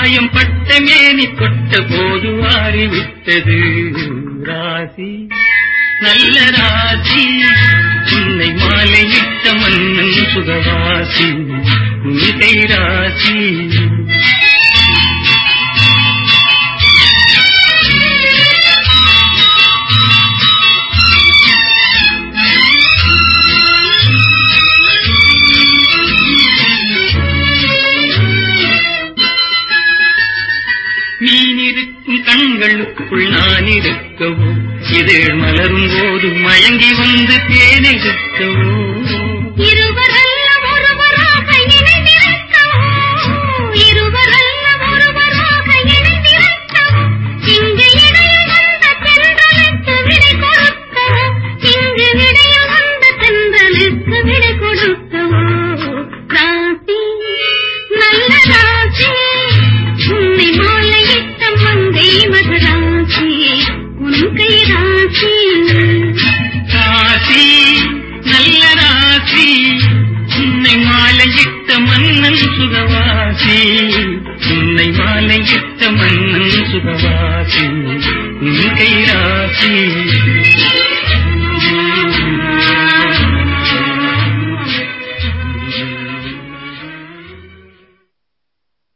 காயம் பட்ட மேனி கொட்ட போது மாறிவிட்டது ராசி. நல்ல ராசி. உன்னை மாலையிட்ட மன்னன் சுகவாசி. உன் ராசி. இருக்கும் கண்களுக்குள் நான் இருக்கவோ இதழ் மலரும் போது மயங்கி வந்து தேனெடுக்கவோ இருவரும் மாலையிட்ட மன்னன் சுகவாசி. உன்னை மாலையிட்ட மன்னன் சுகவாசி. உன் கை ராசி